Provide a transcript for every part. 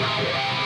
Thank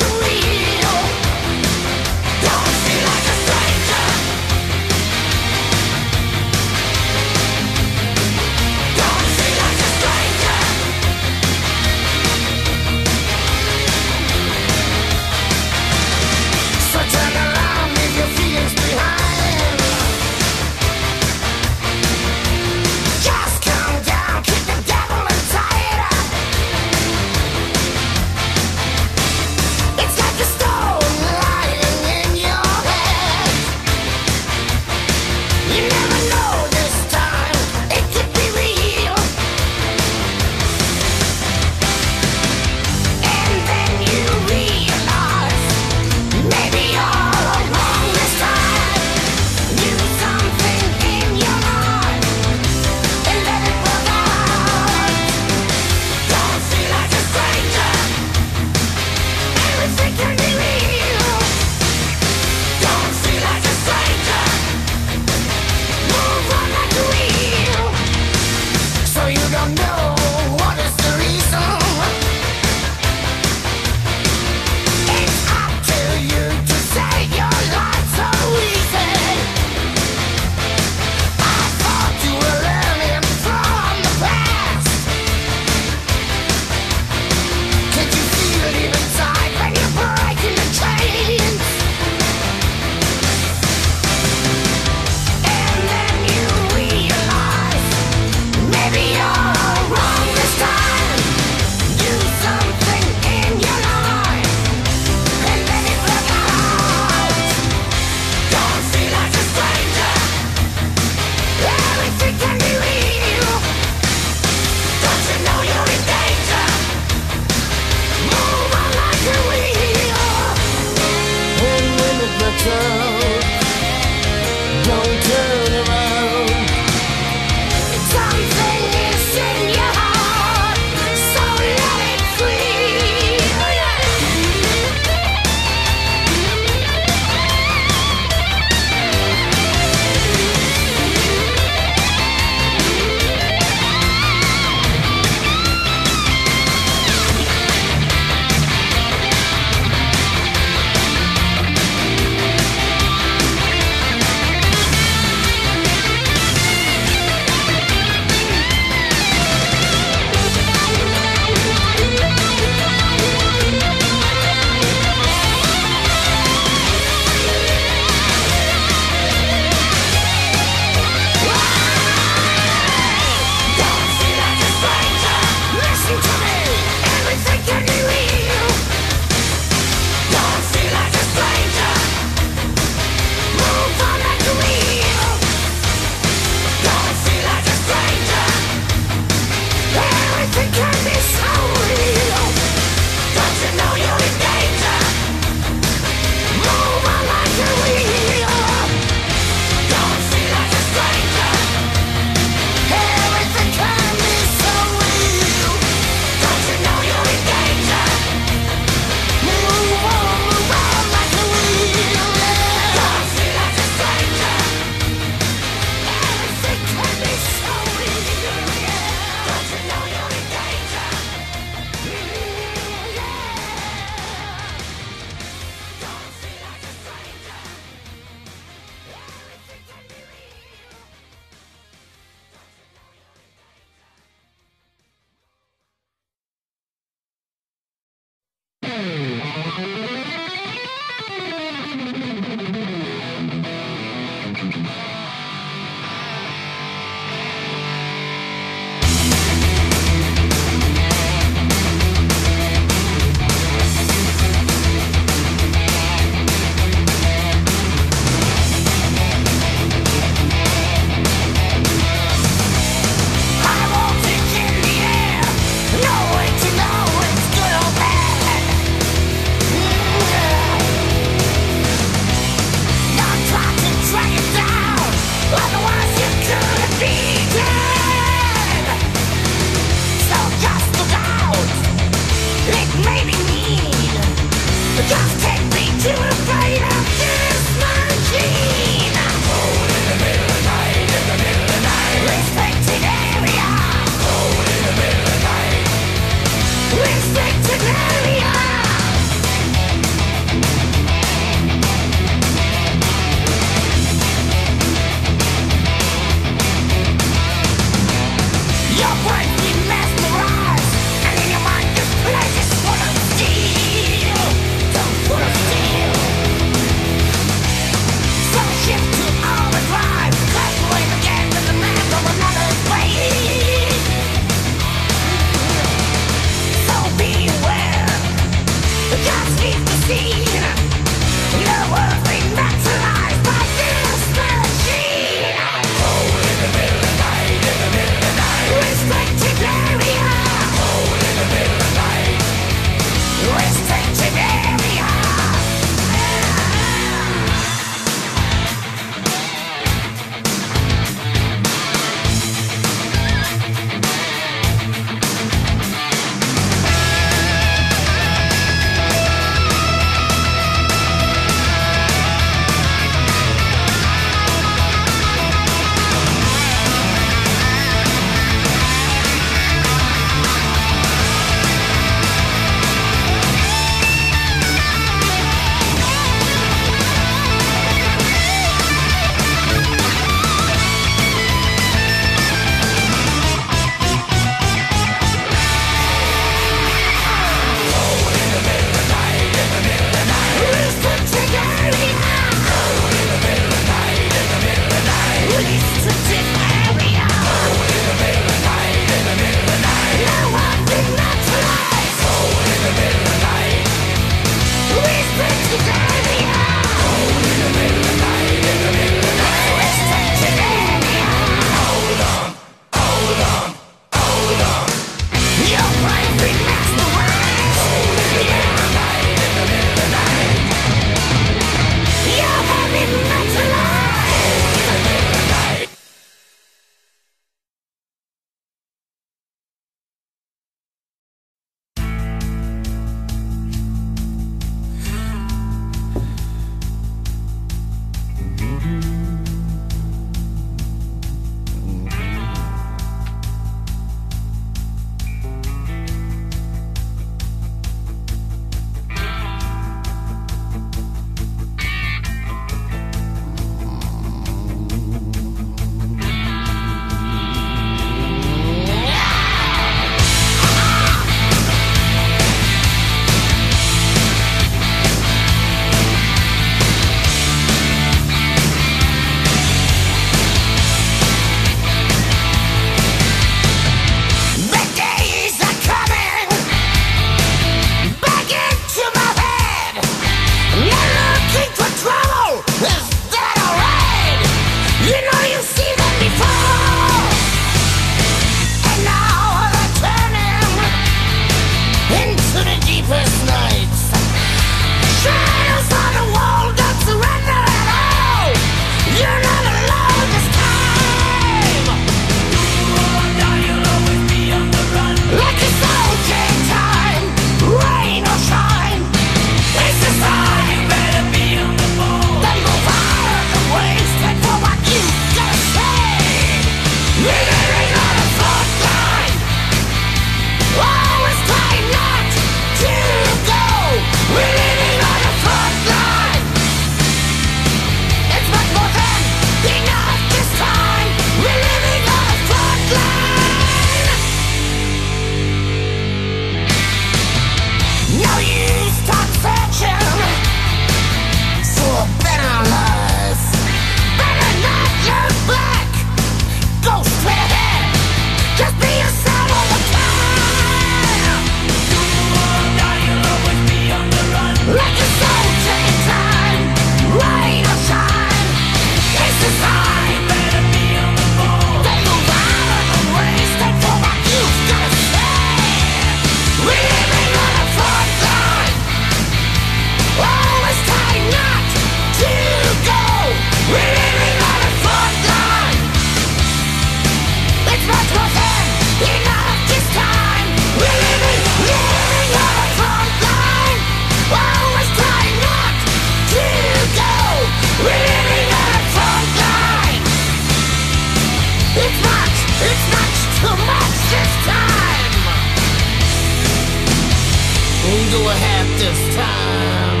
do I have this time?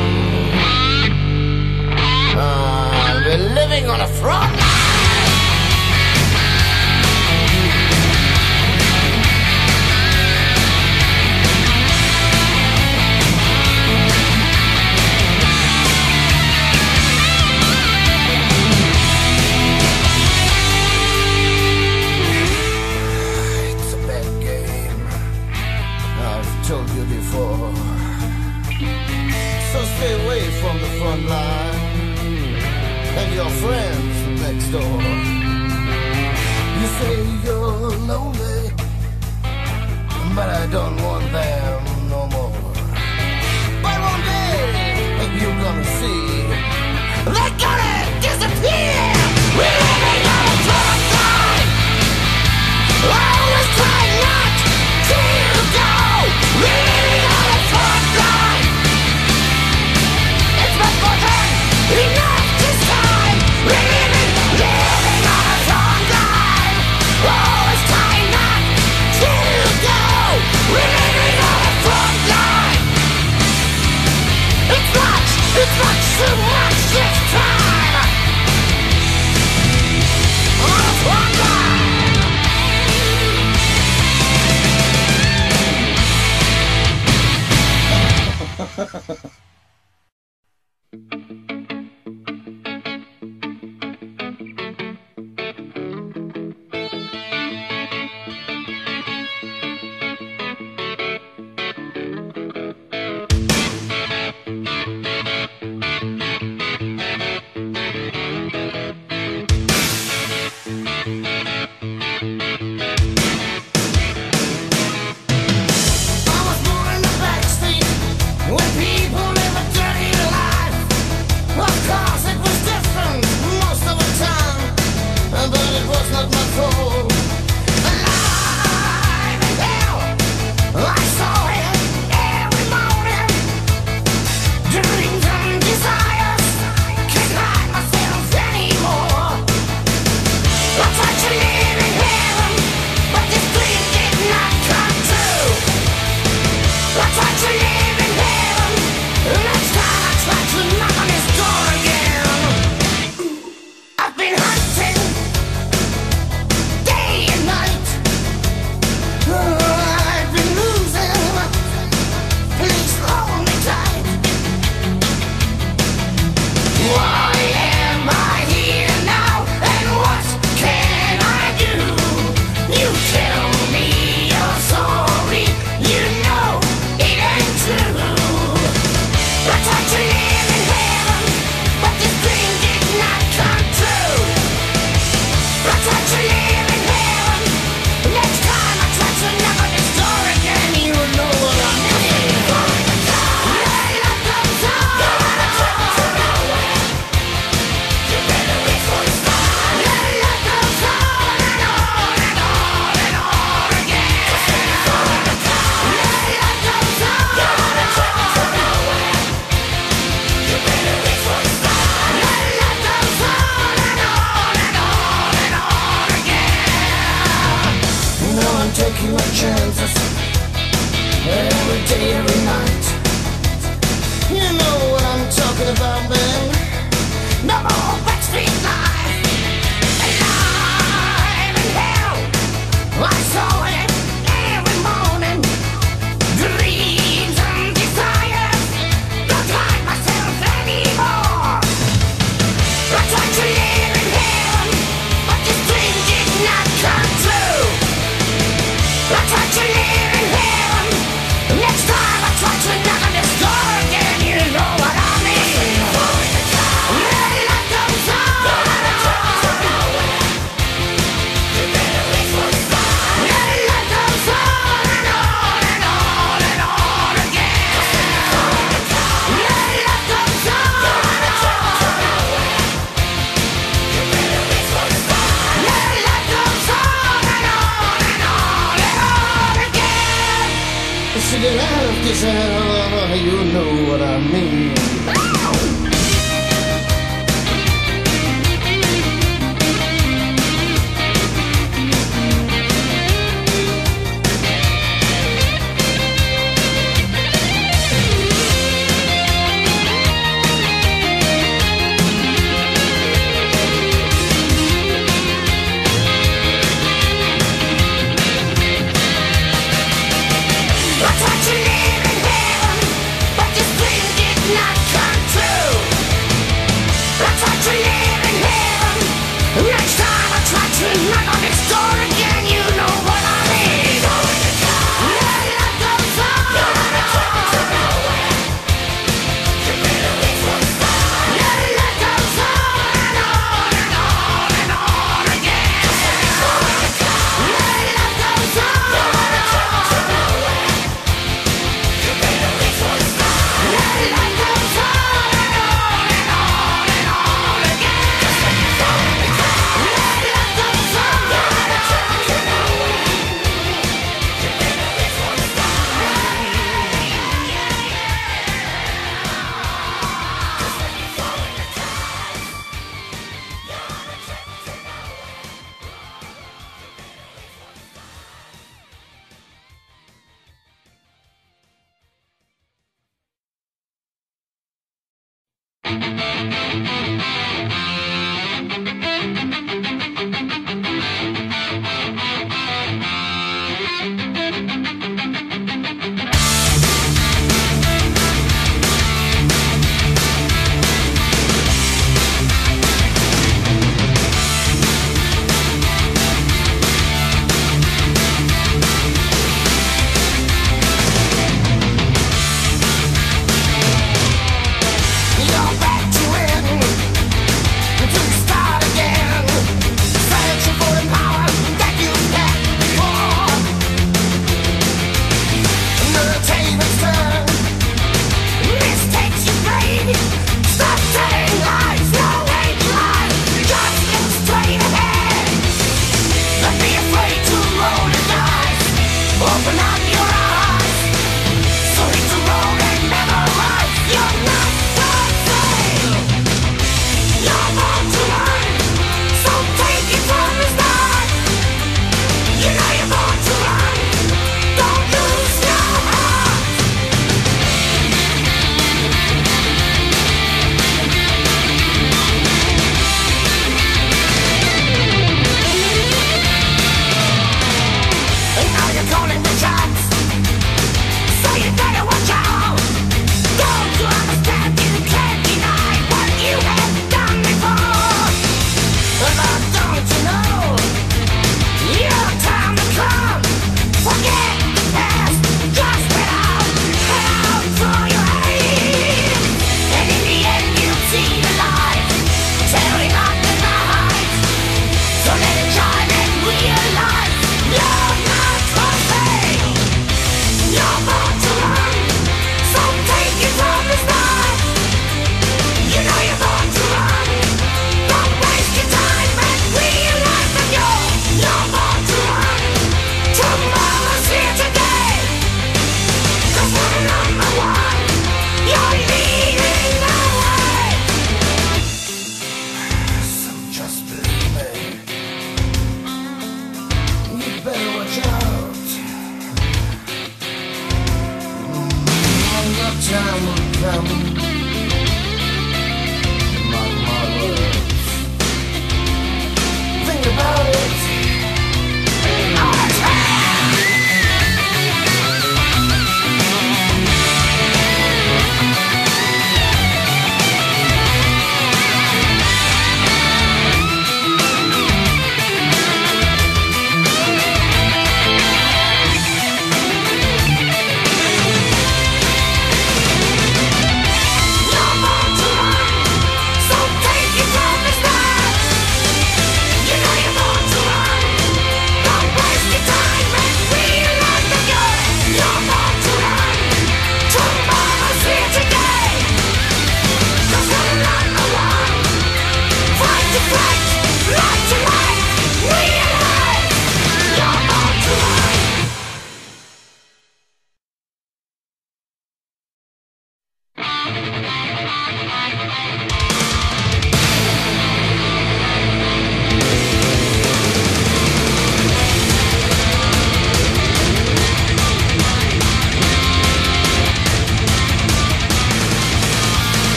Uh, I've been living on a frog. friends from next door. You say you're lonely, but I don't want that.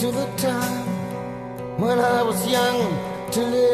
To the time when I was young to live